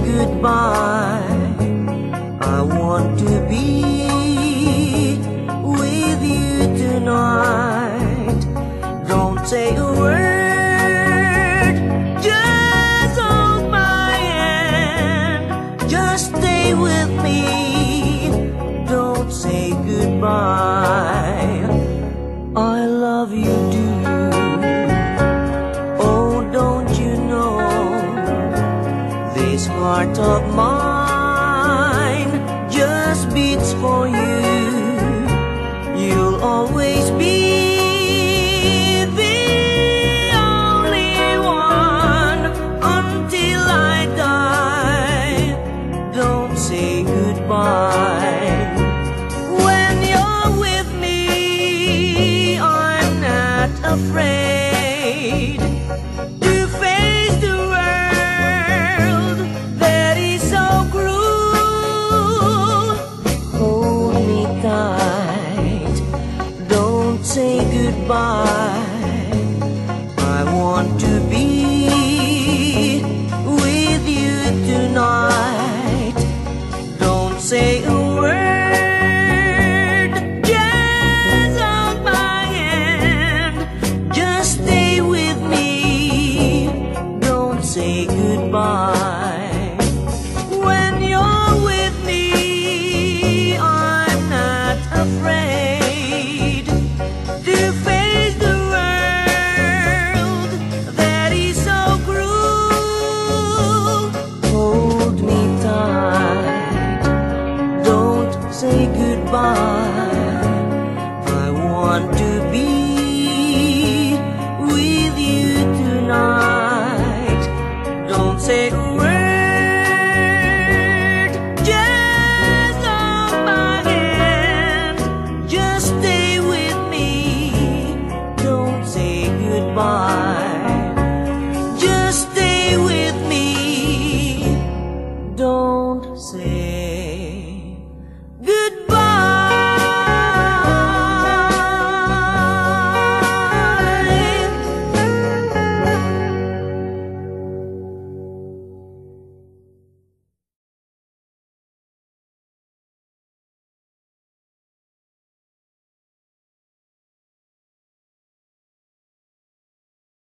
goodbye. I want to be with you tonight. Don't say a word, just hold my hand. Just stay with me. Heart of mine just beats for you. You'll always be the only one until I die. Don't say goodbye. When you're with me, I'm not afraid goodbye. I want to be with you tonight. Don't say a word, just hold my hand. Just stay with me, don't say goodbye. Say goodbye. I want to be